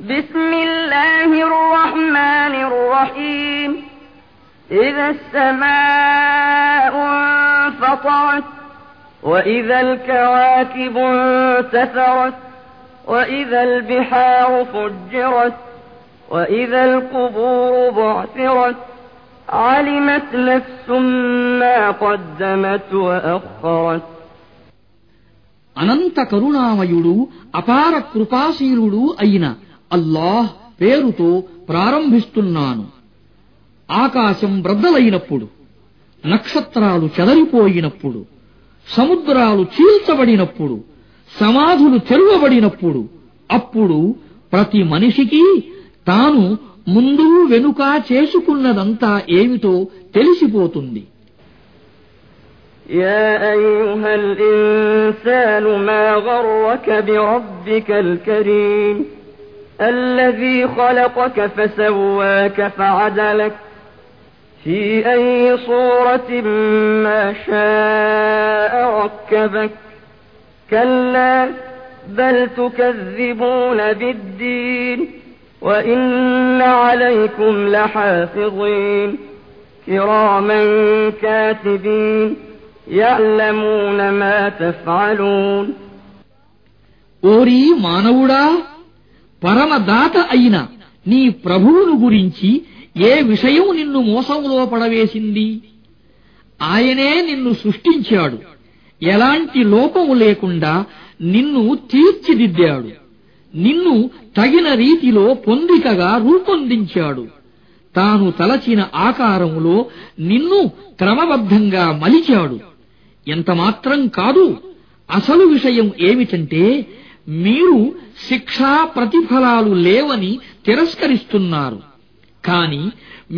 بسم الله الرحمن الرحيم إذا السماء انفطرت وإذا الكواكب انتثرت وإذا البحار فجرت وإذا القبور بعثرت علمت نفس ما قدمت وأخرت అనంత కరుణామయుడు అపార కృపాశీలుడు అయిన అల్లాహ్ పేరుతో ప్రారంభిస్తున్నాను ఆకాశం బ్రద్దలైనప్పుడు నక్షత్రాలు చెదరిపోయినప్పుడు సముద్రాలు చీల్చబడినప్పుడు సమాధులు తెరవబడినప్పుడు అప్పుడు ప్రతి మనిషికి తాను ముందు వెనుక చేసుకున్నదంతా ఏమిటో తెలిసిపోతుంది يا أيها الإنسان ما غرك بربك الكريم الذي خلقك فسواك فعدلك في أي صورة ما شاء ركبك كلا بل تكذبون بالدين وإن عليكم لحافظين كراما كاتبين يعلمون ما تفعلون ఓరి మానవుడా పరమదాత అయిన నీ ప్రభువును గురించి ఏ విషయం నిన్ను మోసంలో పడవేసింది? ఆయనే నిన్ను సృష్టించాడు. ఎలాంటి లోపము లేకుండా నిన్ను తీర్చిదిద్దాడు. నిన్ను తగిన రీతిలో పొందికగా రూపొందించాడు. తాను తలచిన ఆకారములో నిన్ను క్రమబద్ధంగా మలిచాడు. ఎంతమాత్రం కాదు అసలు విషయం ఏమిటంటే మీరు శిక్షా ప్రతిఫలాలు లేవని తిరస్కరిస్తున్నారు కాని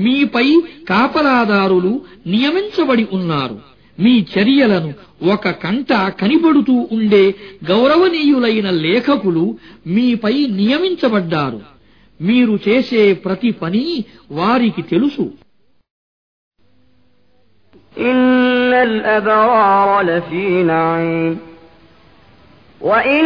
మీపై కాపలాదారులు నియమించబడి ఉన్నారు మీ చర్యలను ఒక కంట కనిపడుతూ ఉండే గౌరవనీయులైన లేఖకులు మీపై నియమించబడ్డారు మీరు చేసే ప్రతి పని వారికి తెలుసు إن الأبرار لفي نعيم وإن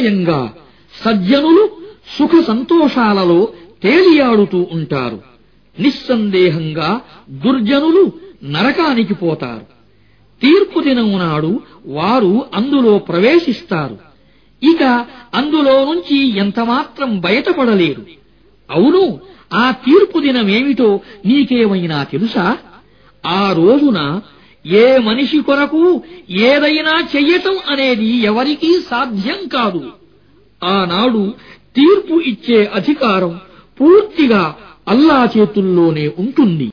నిశ్చయంగా సజ్జనులు సుఖ సంతోషాలలో తేలియాడుతూ ఉంటారు. నిస్సందేహంగా దుర్జనులు నరకానికి పోతారు. తీర్పు దినం నాడు వారు అందులో ప్రవేశిస్తారు. ఇక అందులో నుంచి ఎంతమాత్రం బయటపడలేరు. అవును ఆ తీర్పు దినమేమిటో నీకేమైనా తెలుసా? ఆ రోజున ఏ మనిషి కొరకు ఏదైనా చెయ్యటం అనేది ఎవరికీ సాధ్యం కాదు. ఆనాడు తీర్పు ఇచ్చే అధికారం పూర్తిగా అల్లా చేతుల్లోనే ఉంటుంది.